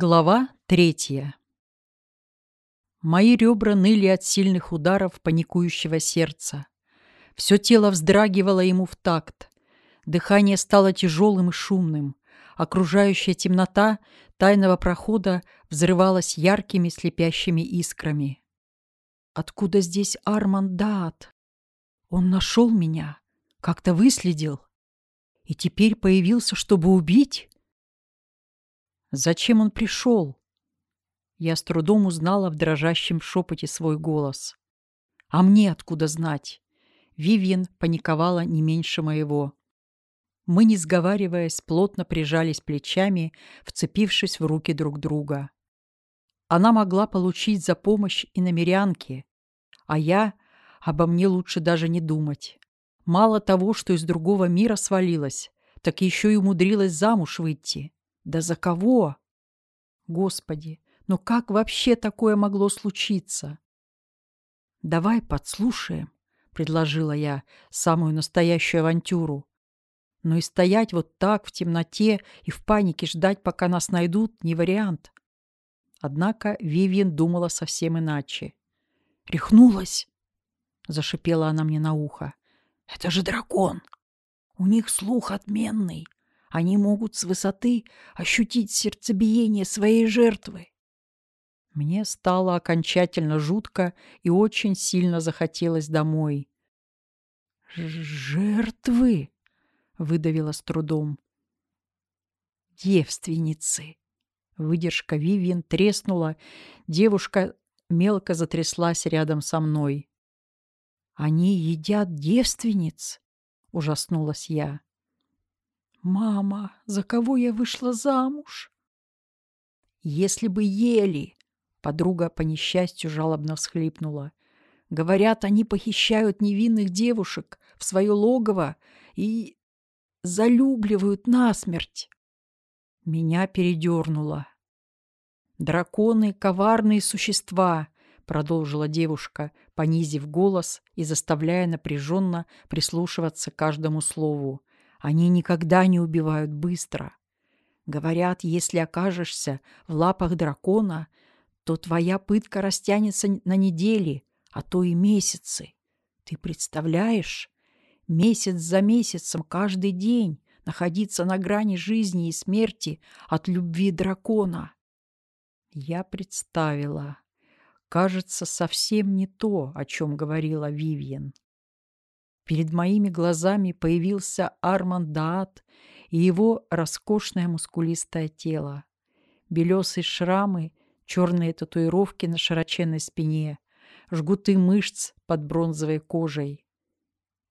Глава третья. Мои ребра ныли от сильных ударов паникующего сердца. Все тело вздрагивало ему в такт. Дыхание стало тяжелым и шумным. Окружающая темнота тайного прохода взрывалась яркими слепящими искрами. Откуда здесь Арман Даат? Он нашел меня, как-то выследил. И теперь появился, чтобы убить? Зачем он пришел? Я с трудом узнала в дрожащем шепоте свой голос. А мне откуда знать? Вивьен паниковала не меньше моего. Мы, не сговариваясь, плотно прижались плечами, вцепившись в руки друг друга. Она могла получить за помощь и намерянки, а я обо мне лучше даже не думать. Мало того, что из другого мира свалилась, так еще и умудрилась замуж выйти. Да за кого? Господи, но как вообще такое могло случиться? Давай подслушаем, предложила я самую настоящую авантюру. Но и стоять вот так в темноте и в панике ждать, пока нас найдут, не вариант. Однако Вивиан думала совсем иначе. «Рехнулась!» — зашипела она мне на ухо. «Это же дракон! У них слух отменный. Они могут с высоты ощутить сердцебиение своей жертвы. Мне стало окончательно жутко и очень сильно захотелось домой. «Жертвы?» — выдавила с трудом. «Девственницы!» Выдержка Вивиан треснула. Девушка мелко затряслась рядом со мной. «Они едят девственниц?» — ужаснулась я. «Мама, за кого я вышла замуж?» «Если бы ели!» — подруга по несчастью жалобно всхлипнула. «Говорят, они похищают невинных девушек в свое логово и залюбливают насмерть!» Меня передернуло. «Драконы — коварные существа!» — продолжила девушка, понизив голос и заставляя напряженно прислушиваться каждому слову. Они никогда не убивают быстро. Говорят, если окажешься в лапах дракона, то твоя пытка растянется на недели, а то и месяцы. Ты представляешь? Месяц за месяцем каждый день находиться на грани жизни и смерти от любви дракона. Я представила. Кажется, совсем не то, о чем говорила Вивьен. Перед моими глазами появился Арман Даат и его роскошное мускулистое тело. Белесые шрамы, черные татуировки на широченной спине, жгуты мышц под бронзовой кожей.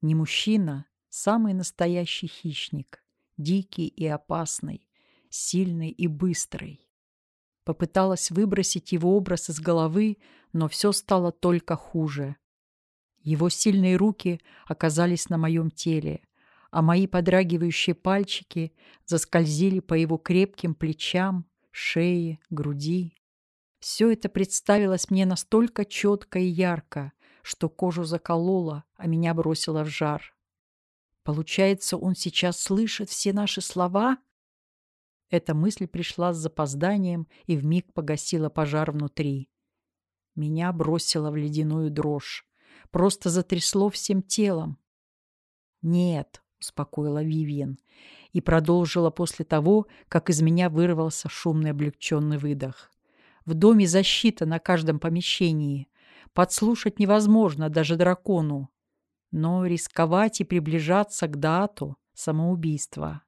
Не мужчина, самый настоящий хищник, дикий и опасный, сильный и быстрый. Попыталась выбросить его образ из головы, но все стало только хуже. Его сильные руки оказались на моем теле, а мои подрагивающие пальчики заскользили по его крепким плечам, шее, груди. Все это представилось мне настолько четко и ярко, что кожу закололо, а меня бросило в жар. Получается, он сейчас слышит все наши слова? Эта мысль пришла с запозданием и вмиг погасила пожар внутри. Меня бросило в ледяную дрожь просто затрясло всем телом. «Нет», — успокоила Вивьен и продолжила после того, как из меня вырвался шумный облегченный выдох. «В доме защита на каждом помещении. Подслушать невозможно даже дракону. Но рисковать и приближаться к дату — самоубийство.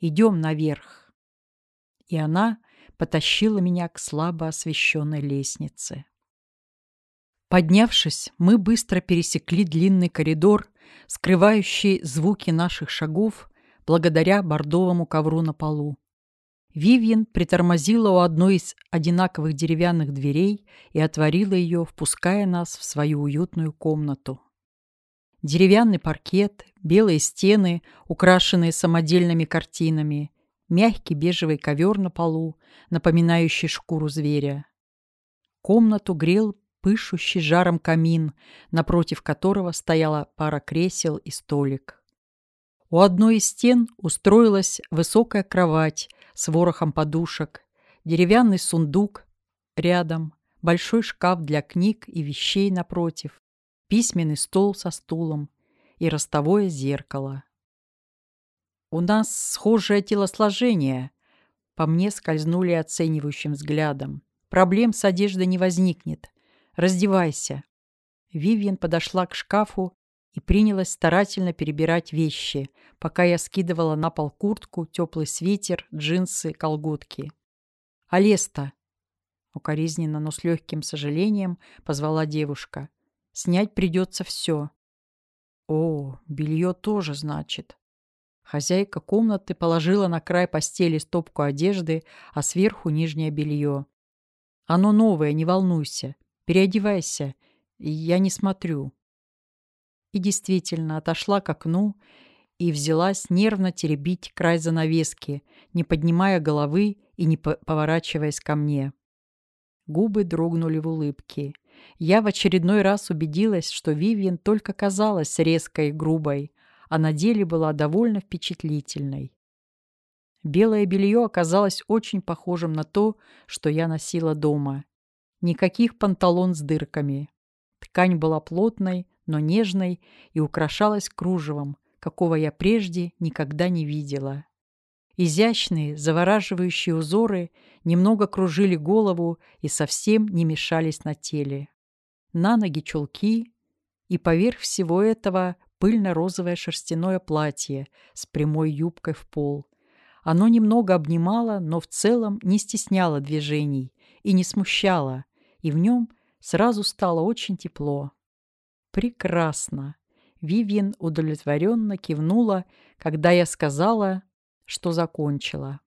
Идем наверх». И она потащила меня к слабо освещенной лестнице. Поднявшись, мы быстро пересекли длинный коридор, скрывающий звуки наших шагов благодаря бордовому ковру на полу. Вивьен притормозила у одной из одинаковых деревянных дверей и отворила ее, впуская нас в свою уютную комнату. Деревянный паркет, белые стены, украшенные самодельными картинами, мягкий бежевый ковер на полу, напоминающий шкуру зверя. Комнату грел пышущий жаром камин, напротив которого стояла пара кресел и столик. У одной из стен устроилась высокая кровать с ворохом подушек. деревянный сундук рядом, большой шкаф для книг и вещей напротив, письменный стол со стулом и ростовое зеркало. «У нас схожее телосложение», — по мне скользнули оценивающим взглядом. «Проблем с одеждой не возникнет. Раздевайся». Вивьен подошла к шкафу и принялась старательно перебирать вещи, пока я скидывала на пол куртку, теплый свитер, джинсы, колготки. «Алеста!» — укоризненно, но с легким сожалением позвала девушка. «Снять придется все». «О, белье тоже, значит». Хозяйка комнаты положила на край постели стопку одежды, а сверху нижнее белье. «Оно новое, не волнуйся. Переодевайся. Я не смотрю» и действительно отошла к окну и взялась нервно теребить край занавески, не поднимая головы и не поворачиваясь ко мне. Губы дрогнули в улыбке. Я в очередной раз убедилась, что Вивьен только казалась резкой и грубой, а на деле была довольно впечатлительной. Белое белье оказалось очень похожим на то, что я носила дома. Никаких панталон с дырками. Ткань была плотной, но нежной и украшалась кружевом, какого я прежде никогда не видела. Изящные, завораживающие узоры немного кружили голову и совсем не мешались на теле. На ноги чулки, и поверх всего этого пыльно-розовое шерстяное платье с прямой юбкой в пол. Оно немного обнимало, но в целом не стесняло движений и не смущало, и в нем сразу стало очень тепло. «Прекрасно!» Вивьен удовлетворенно кивнула, когда я сказала, что закончила.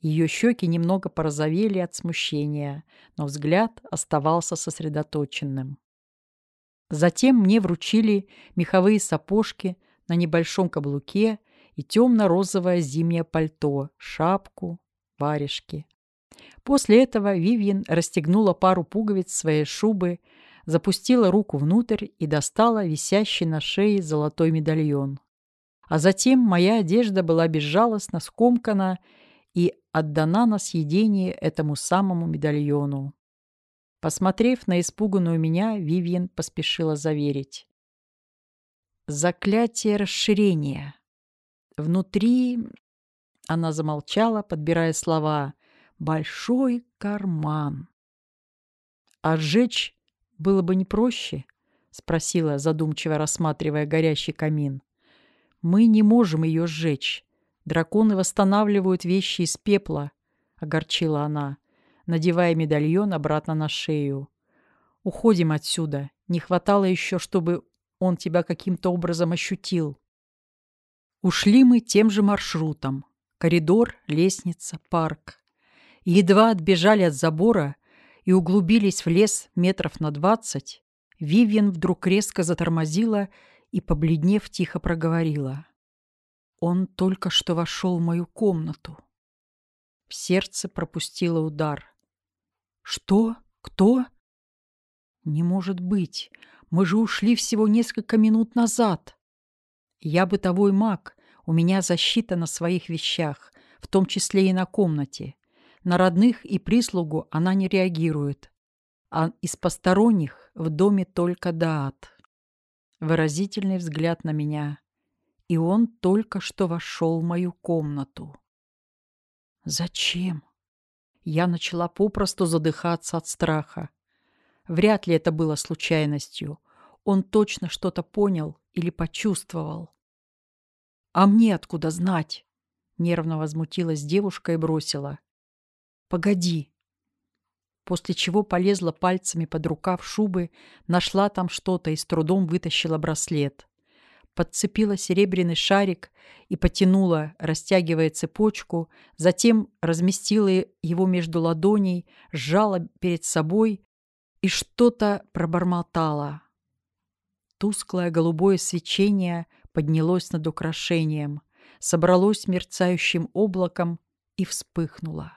Ее щеки немного порозовели от смущения, но взгляд оставался сосредоточенным. Затем мне вручили меховые сапожки на небольшом каблуке и темно-розовое зимнее пальто, шапку, варежки. После этого Вивьен расстегнула пару пуговиц своей шубы, запустила руку внутрь и достала висящий на шее золотой медальон. А затем моя одежда была безжалостно скомкана и отдана на съедение этому самому медальону. Посмотрев на испуганную меня, Вивьен поспешила заверить. «Заклятие расширения. Внутри...» Она замолчала, подбирая слова. «Большой карман». «А сжечь было бы не проще?» — спросила, задумчиво рассматривая горящий камин. «Мы не можем ее сжечь. Драконы восстанавливают вещи из пепла», — огорчила она, надевая медальон обратно на шею. «Уходим отсюда. Не хватало еще, чтобы он тебя каким-то образом ощутил». Ушли мы тем же маршрутом. Коридор, лестница, парк. Едва отбежали от забора, и углубились в лес метров на двадцать, Вивьен вдруг резко затормозила и, побледнев, тихо проговорила. «Он только что вошел в мою комнату». В сердце пропустило удар. «Что? Кто?» «Не может быть! Мы же ушли всего несколько минут назад!» «Я бытовой маг, у меня защита на своих вещах, в том числе и на комнате. На родных и прислугу она не реагирует, а из посторонних в доме только Даат. Выразительный взгляд на меня. И он только что вошел в мою комнату. Зачем? Я начала попросту задыхаться от страха. Вряд ли это было случайностью. Он точно что-то понял или почувствовал. «А мне откуда знать?» Нервно возмутилась девушка и бросила. Погоди!» После чего полезла пальцами под рукав шубы, нашла там что-то и с трудом вытащила браслет. Подцепила серебряный шарик и потянула, растягивая цепочку, затем разместила его между ладоней, сжала перед собой и что-то пробормотала. Тусклое голубое свечение поднялось над украшением, собралось мерцающим облаком и вспыхнуло.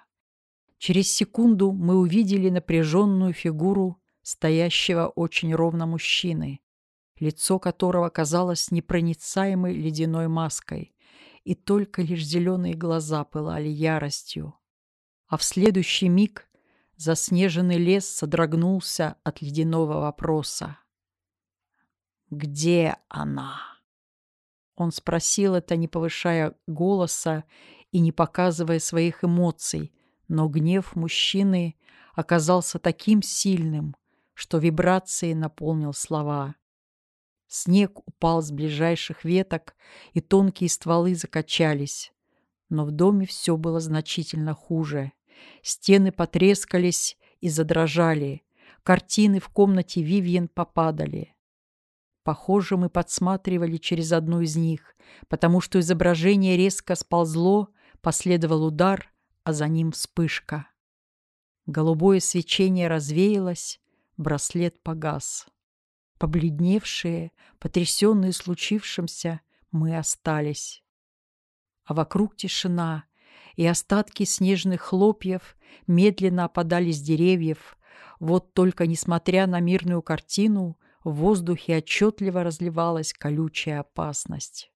Через секунду мы увидели напряженную фигуру стоящего очень ровно мужчины, лицо которого казалось непроницаемой ледяной маской, и только лишь зеленые глаза пылали яростью. А в следующий миг заснеженный лес содрогнулся от ледяного вопроса. «Где она?» Он спросил это, не повышая голоса и не показывая своих эмоций, но гнев мужчины оказался таким сильным, что вибрацией наполнил слова. Снег упал с ближайших веток, и тонкие стволы закачались. Но в доме все было значительно хуже. Стены потрескались и задрожали. Картины в комнате Вивьен попадали. Похоже, мы подсматривали через одну из них, потому что изображение резко сползло, последовал удар, а за ним вспышка. Голубое свечение развеялось, браслет погас. Побледневшие, потрясенные случившимся, мы остались. А вокруг тишина, и остатки снежных хлопьев медленно опадали с деревьев. Вот только, несмотря на мирную картину, в воздухе отчетливо разливалась колючая опасность.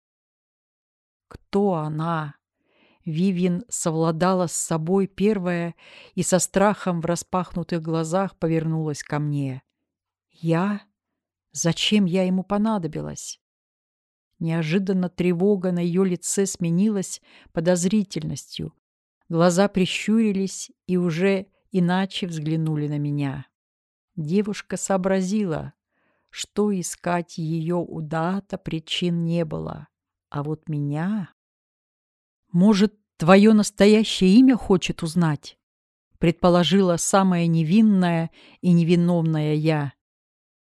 Кто она? Вивин совладала с собой первая и со страхом в распахнутых глазах повернулась ко мне. «Я? Зачем я ему понадобилась?» Неожиданно тревога на ее лице сменилась подозрительностью. Глаза прищурились и уже иначе взглянули на меня. Девушка сообразила, что искать ее у Дата причин не было. А вот меня... Может, твое настоящее имя хочет узнать? Предположила самая невинная и невиновная я.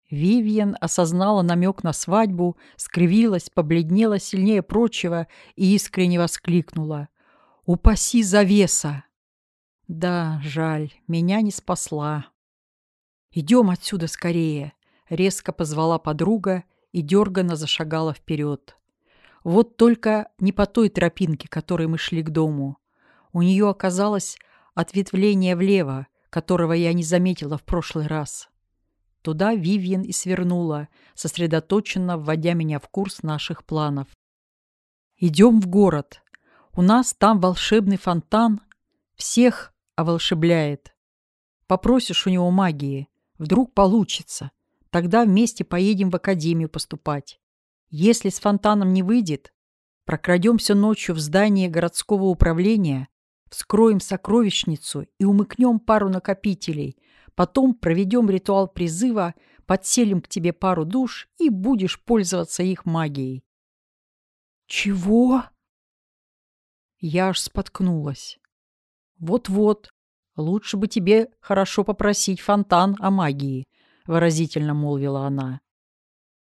Вивьен осознала намек на свадьбу, скривилась, побледнела сильнее прочего и искренне воскликнула. «Упаси завеса!» «Да, жаль, меня не спасла. Идем отсюда скорее!» — резко позвала подруга и дерганно зашагала вперед. Вот только не по той тропинке, которой мы шли к дому. У нее оказалось ответвление влево, которого я не заметила в прошлый раз. Туда Вивьен и свернула, сосредоточенно вводя меня в курс наших планов. «Идем в город. У нас там волшебный фонтан. Всех оволшебляет. Попросишь у него магии. Вдруг получится. Тогда вместе поедем в академию поступать. Если с фонтаном не выйдет, прокрадемся ночью в здание городского управления, вскроем сокровищницу и умыкнем пару накопителей – Потом проведем ритуал призыва, подселим к тебе пару душ и будешь пользоваться их магией. Чего? Я аж споткнулась. Вот-вот, лучше бы тебе хорошо попросить фонтан о магии, выразительно молвила она.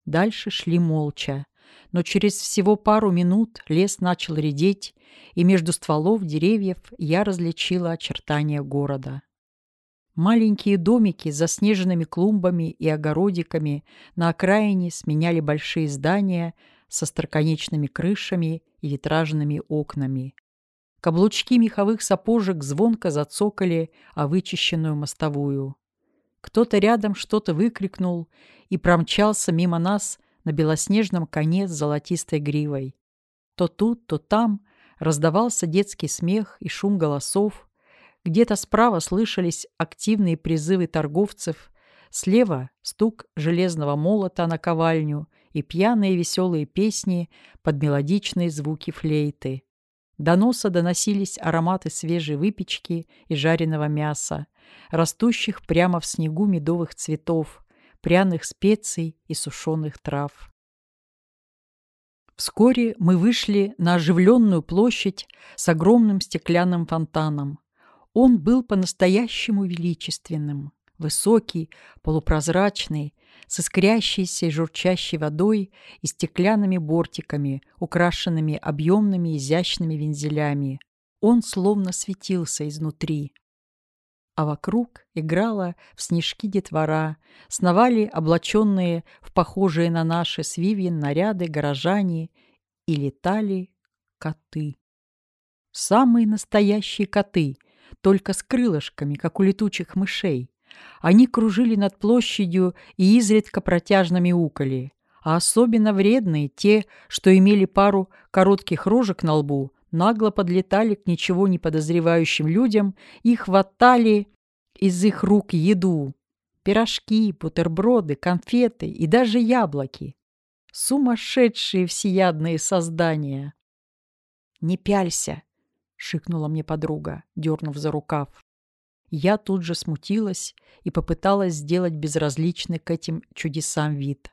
Дальше шли молча, но через всего пару минут лес начал редеть, и между стволов деревьев я различила очертания города. Маленькие домики с заснеженными клумбами и огородиками на окраине сменяли большие здания со строконечными крышами и витражными окнами. Каблучки меховых сапожек звонко зацокали о вычищенную мостовую. Кто-то рядом что-то выкрикнул и промчался мимо нас на белоснежном коне с золотистой гривой. То тут, то там раздавался детский смех и шум голосов, где-то справа слышались активные призывы торговцев, слева — стук железного молота на ковальню и пьяные веселые песни под мелодичные звуки флейты. До носа доносились ароматы свежей выпечки и жареного мяса, растущих прямо в снегу медовых цветов, пряных специй и сушеных трав. Вскоре мы вышли на оживленную площадь с огромным стеклянным фонтаном. Он был по-настоящему величественным, высокий, полупрозрачный, с искрящейся и журчащей водой и стеклянными бортиками, украшенными объемными изящными вензелями. Он словно светился изнутри. А вокруг играла в снежки детвора, сновали облаченные в похожие на наши с наряды горожане и летали коты. Самые настоящие коты — только с крылышками, как у летучих мышей. Они кружили над площадью и изредка протяжно мяукали, а особенно вредные те, что имели пару коротких рожек на лбу, нагло подлетали к ничего не подозревающим людям и хватали из их рук еду. Пирожки, бутерброды, конфеты и даже яблоки. Сумасшедшие всеядные создания. «Не пялься!» — шикнула мне подруга, дернув за рукав. Я тут же смутилась и попыталась сделать безразличный к этим чудесам вид.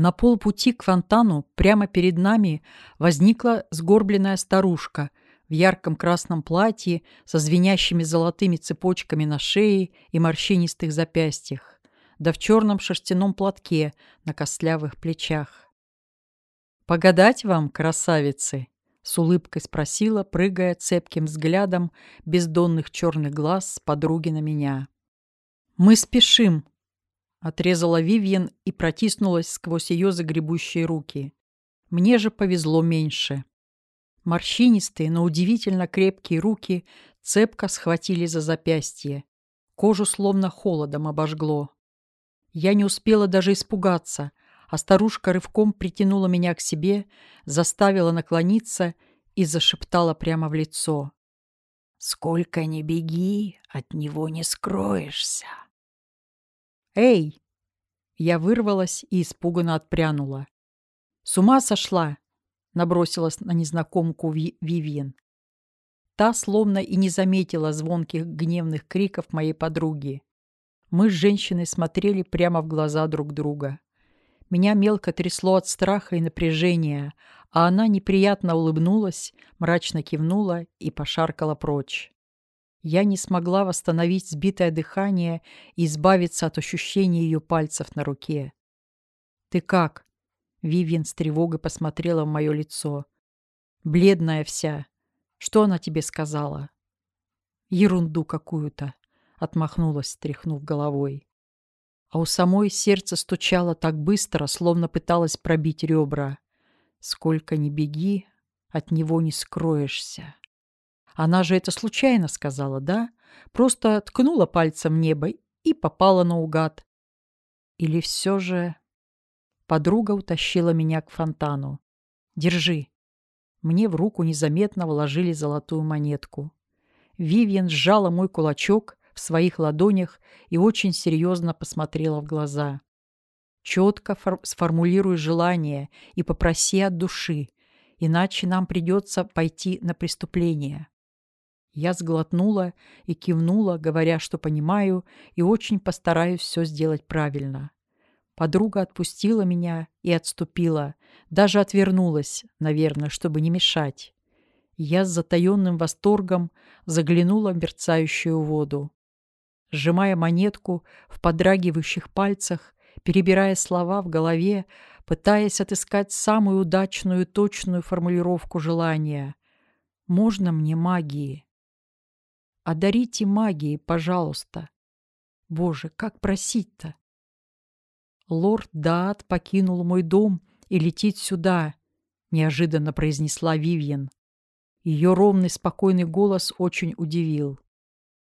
На полпути к фонтану прямо перед нами возникла сгорбленная старушка в ярком красном платье со звенящими золотыми цепочками на шее и морщинистых запястьях, да в черном шерстяном платке на костлявых плечах. «Погадать вам, красавицы?» — с улыбкой спросила, прыгая цепким взглядом бездонных черных глаз с подруги на меня. «Мы спешим!» Отрезала Вивьен и протиснулась сквозь ее загребущие руки. Мне же повезло меньше. Морщинистые, но удивительно крепкие руки цепко схватили за запястье. Кожу словно холодом обожгло. Я не успела даже испугаться, а старушка рывком притянула меня к себе, заставила наклониться и зашептала прямо в лицо. «Сколько ни беги, от него не скроешься». «Эй!» Я вырвалась и испуганно отпрянула. «С ума сошла!» — набросилась на незнакомку Вивьен. Та словно и не заметила звонких гневных криков моей подруги. Мы с женщиной смотрели прямо в глаза друг друга. Меня мелко трясло от страха и напряжения, а она неприятно улыбнулась, мрачно кивнула и пошаркала прочь. Я не смогла восстановить сбитое дыхание и избавиться от ощущения ее пальцев на руке. «Ты как?» Вивьен с тревогой посмотрела в мое лицо. «Бледная вся. Что она тебе сказала?» «Ерунду какую-то», — отмахнулась, тряхнув головой. А у самой сердце стучало так быстро, словно пыталась пробить ребра. «Сколько ни беги, от него не скроешься». Она же это случайно сказала, да? Просто ткнула пальцем небо и попала наугад. Или все же... Подруга утащила меня к фонтану. «Держи». Мне в руку незаметно вложили золотую монетку. Вивьен сжала мой кулачок в своих ладонях и очень серьезно посмотрела в глаза. «Четко сформулируй желание и попроси от души, иначе нам придется пойти на преступление. Я сглотнула и кивнула, говоря, что понимаю и очень постараюсь все сделать правильно. Подруга отпустила меня и отступила, даже отвернулась, наверное, чтобы не мешать. Я с затаенным восторгом заглянула в мерцающую воду. Сжимая монетку в подрагивающих пальцах, перебирая слова в голове, пытаясь отыскать самую удачную и точную формулировку желания. «Можно мне магии?» Одарите магией, пожалуйста. Боже, как просить-то? Лорд Даат покинул мой дом и летит сюда, неожиданно произнесла Вивьен. Ее ровный спокойный голос очень удивил.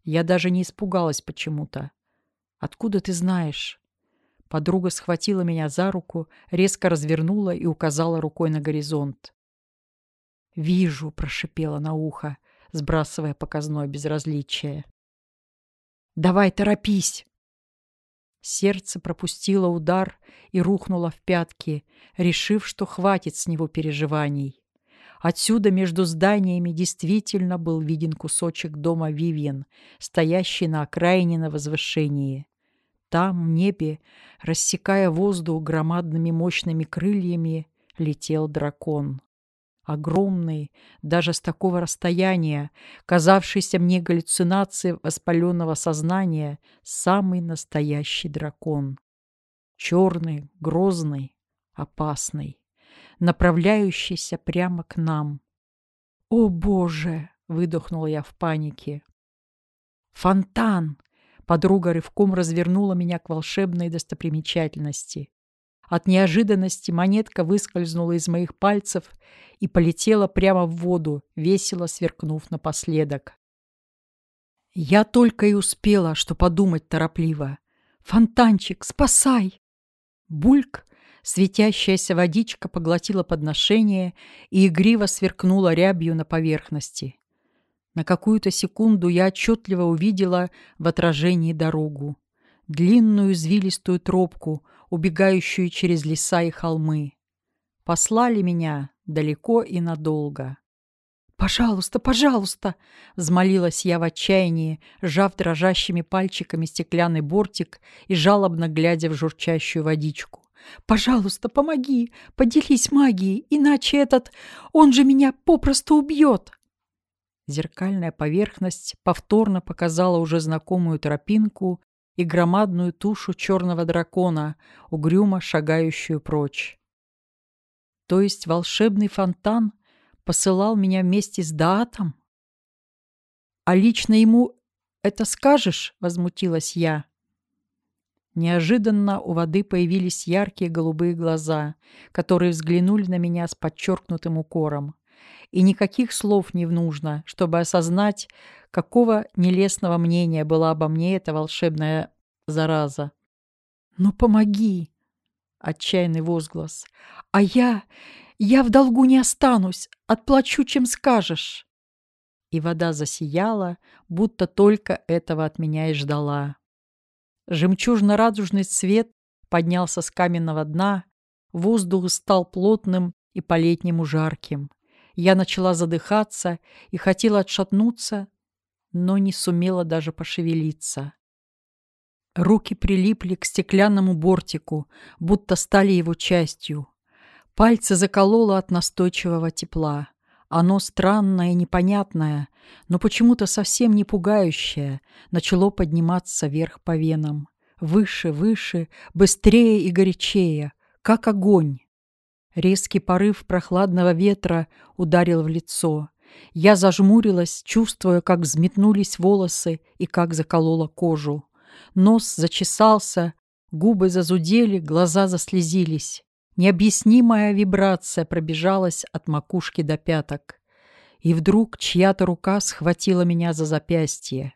Я даже не испугалась почему-то. «Откуда ты знаешь?» Подруга схватила меня за руку, резко развернула и указала рукой на горизонт. «Вижу», — прошипела на ухо сбрасывая показное безразличие. «Давай, торопись!» Сердце пропустило удар и рухнуло в пятки, решив, что хватит с него переживаний. Отсюда между зданиями действительно был виден кусочек дома Вивьен, стоящий на окраине на возвышении. Там, в небе, рассекая воздух громадными мощными крыльями, летел дракон огромный, даже с такого расстояния, казавшийся мне галлюцинацией воспаленного сознания, самый настоящий дракон. Черный, грозный, опасный, направляющийся прямо к нам. «О, Боже!» — выдохнула я в панике. «Фонтан!» — подруга рывком развернула меня к волшебной достопримечательности. От неожиданности монетка выскользнула из моих пальцев и полетела прямо в воду, весело сверкнув напоследок. Я только и успела, что подумать торопливо. «Фонтанчик, спасай!» Бульк, Светящаяся водичка поглотила подношение и игриво сверкнула рябью на поверхности. На какую-то секунду я отчетливо увидела в отражении дорогу. Длинную извилистую тропку, убегающую через леса и холмы. Послали меня далеко и надолго. «Пожалуйста, пожалуйста!» — взмолилась я в отчаянии, сжав дрожащими пальчиками стеклянный бортик и жалобно глядя в журчащую водичку. Пожалуйста, помоги, поделись магией, иначе этот... Он же меня попросту убьет!» Зеркальная поверхность повторно показала уже знакомую тропинку и громадную тушу черного дракона, угрюмо шагающую прочь. То есть волшебный фонтан посылал меня вместе с Даатом? «А лично ему это скажешь?» — возмутилась я. Неожиданно у воды появились яркие голубые глаза, которые взглянули на меня с подчеркнутым укором. И никаких слов не нужно, чтобы осознать, какого нелестного мнения была обо мне эта волшебная зараза. «Ну помоги!» — отчаянный возглас. «А я... я в долгу не останусь, отплачу, чем скажешь!» И вода засияла, будто только этого от меня и ждала. Жемчужно-радужный цвет поднялся с каменного дна, воздух стал плотным и по-летнему жарким. Я начала задыхаться и хотела отшатнуться, но не сумела даже пошевелиться. Руки прилипли к стеклянному бортику, будто стали его частью. Пальцы закололо от настойчивого тепла. Оно странное и непонятное, но почему-то совсем не пугающее, начало подниматься вверх по венам. Выше, выше, быстрее и горячее, как огонь. Резкий порыв прохладного ветра ударил в лицо. Я зажмурилась, чувствуя, как взметнулись волосы и как заколола кожу. Нос зачесался, губы зазудели, глаза заслезились. Необъяснимая вибрация пробежалась от макушки до пяток. И вдруг чья-то рука схватила меня за запястье.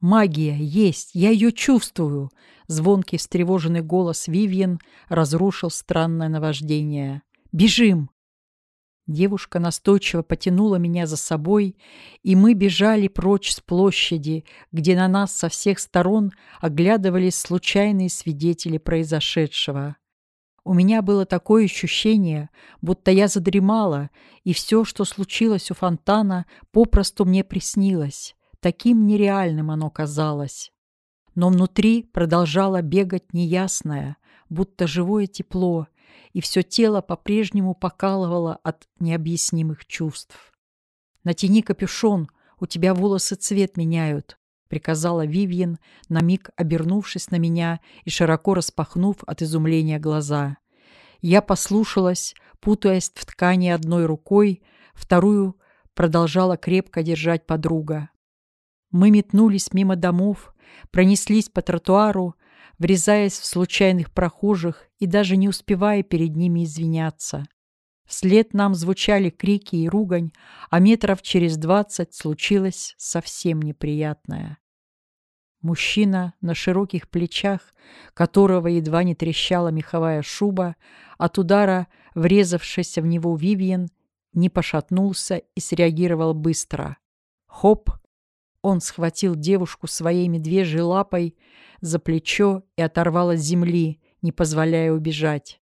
«Магия есть, я ее чувствую!» Звонкий встревоженный голос Вивьен разрушил странное наваждение. «Бежим!» Девушка настойчиво потянула меня за собой, и мы бежали прочь с площади, где на нас со всех сторон оглядывались случайные свидетели произошедшего. У меня было такое ощущение, будто я задремала, и все, что случилось у фонтана, попросту мне приснилось. Таким нереальным оно казалось. Но внутри продолжало бегать неясное, будто живое тепло, и все тело по-прежнему покалывало от необъяснимых чувств. «Натяни капюшон, у тебя волосы цвет меняют», — приказала Вивьен, на миг обернувшись на меня и широко распахнув от изумления глаза. Я послушалась, путаясь в ткани одной рукой, вторую продолжала крепко держать подруга. Мы метнулись мимо домов, пронеслись по тротуару, врезаясь в случайных прохожих и даже не успевая перед ними извиняться. Вслед нам звучали крики и ругань, а метров через двадцать случилось совсем неприятное. Мужчина, на широких плечах которого едва не трещала меховая шуба, от удара, врезавшийся в него Вивьен, не пошатнулся и среагировал быстро. Хоп! Он схватил девушку своей медвежьей лапой за плечо и оторвал от земли, не позволяя убежать.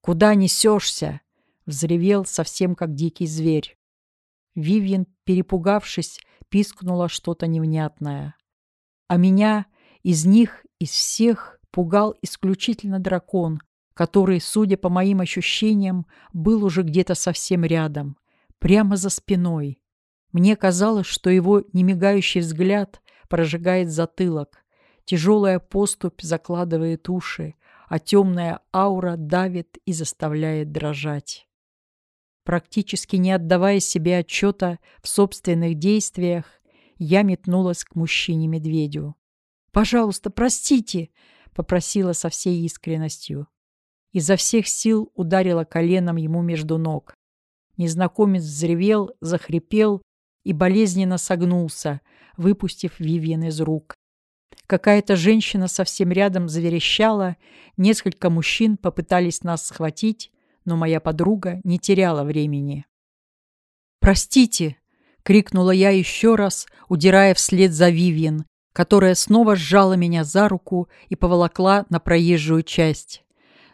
«Куда несешься?» взревел совсем как дикий зверь. Вивьен, перепугавшись, пискнула что-то невнятное. А меня из них, из всех, пугал исключительно дракон, который, судя по моим ощущениям, был уже где-то совсем рядом, прямо за спиной. Мне казалось, что его немигающий взгляд прожигает затылок, тяжелая поступь закладывает уши, а темная аура давит и заставляет дрожать. Практически не отдавая себе отчета в собственных действиях, я метнулась к мужчине-медведю. «Пожалуйста, простите!» — попросила со всей искренностью. Изо всех сил ударила коленом ему между ног. Незнакомец взревел, захрипел и болезненно согнулся, выпустив Вивьен из рук. Какая-то женщина совсем рядом заверещала, несколько мужчин попытались нас схватить, но моя подруга не теряла времени. «Простите!» — крикнула я еще раз, удирая вслед за Вивьен, которая снова сжала меня за руку и поволокла на проезжую часть.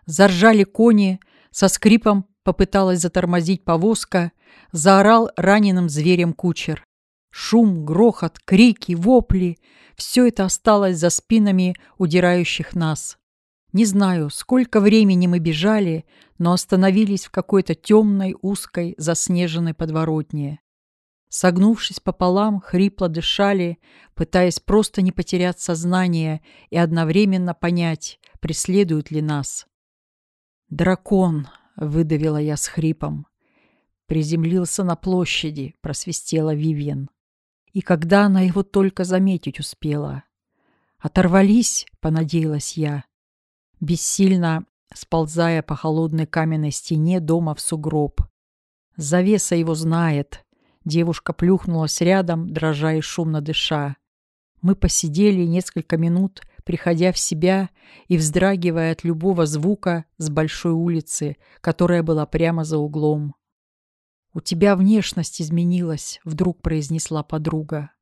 Заржали кони, со скрипом попыталась затормозить повозка, заорал раненым зверем кучер. Шум, грохот, крики, вопли — все это осталось за спинами удирающих нас. Не знаю, сколько времени мы бежали, но остановились в какой-то темной, узкой, заснеженной подворотне. Согнувшись пополам, хрипло дышали, пытаясь просто не потерять сознание и одновременно понять, преследуют ли нас. «Дракон!» — выдавила я с хрипом. Приземлился на площади, просвистела Вивьен. И когда она его только заметить успела. «Оторвались?» — понадеялась я. Бессильно сползая по холодной каменной стене дома в сугроб. Завеса его знает. Девушка плюхнулась рядом, дрожа и шумно дыша. Мы посидели несколько минут, приходя в себя и вздрагивая от любого звука с большой улицы, которая была прямо за углом. «У тебя внешность изменилась», — вдруг произнесла подруга.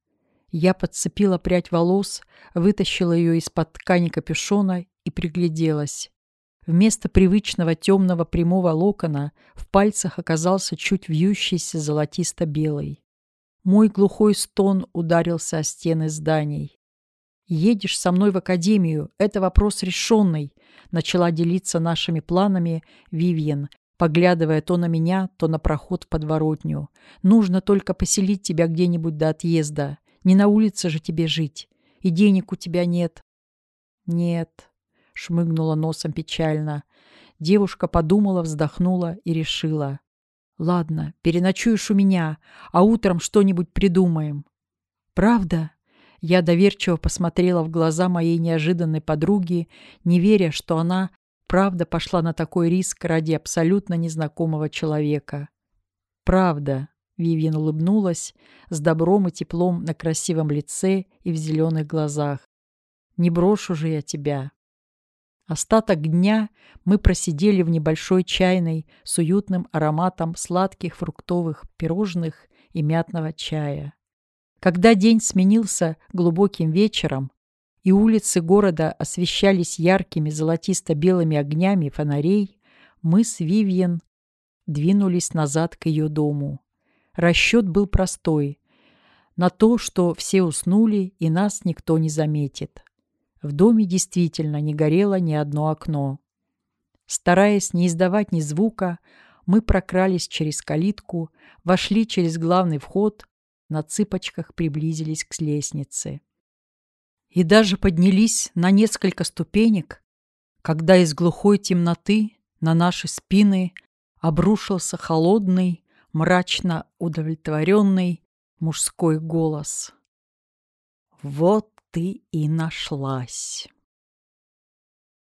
Я подцепила прядь волос, вытащила ее из-под ткани капюшона и пригляделась. Вместо привычного темного прямого локона в пальцах оказался чуть вьющийся золотисто-белый. Мой глухой стон ударился о стены зданий. «Едешь со мной в академию, это вопрос решенный», начала делиться нашими планами Вивьен, поглядывая то на меня, то на проход в подворотню. «Нужно только поселить тебя где-нибудь до отъезда. Не на улице же тебе жить. И денег у тебя нет». «Нет», — шмыгнула носом печально. Девушка подумала, вздохнула и решила. «Ладно, переночуешь у меня, а утром что-нибудь придумаем». «Правда?» Я доверчиво посмотрела в глаза моей неожиданной подруги, не веря, что она правда пошла на такой риск ради абсолютно незнакомого человека. «Правда», — Вивьен улыбнулась с добром и теплом на красивом лице и в зеленых глазах. «Не брошу же я тебя». Остаток дня мы просидели в небольшой чайной с уютным ароматом сладких фруктовых пирожных и мятного чая. Когда день сменился глубоким вечером, и улицы города освещались яркими золотисто-белыми огнями фонарей, мы с Вивьен двинулись назад к ее дому. Расчет был простой — на то, что все уснули и нас никто не заметит. В доме действительно не горело ни одно окно. Стараясь не издавать ни звука, мы прокрались через калитку, вошли через главный вход, на цыпочках приблизились к лестнице. И даже поднялись на несколько ступенек, когда из глухой темноты на наши спины обрушился холодный, мрачно удовлетворенный мужской голос. «Вот ты и нашлась!»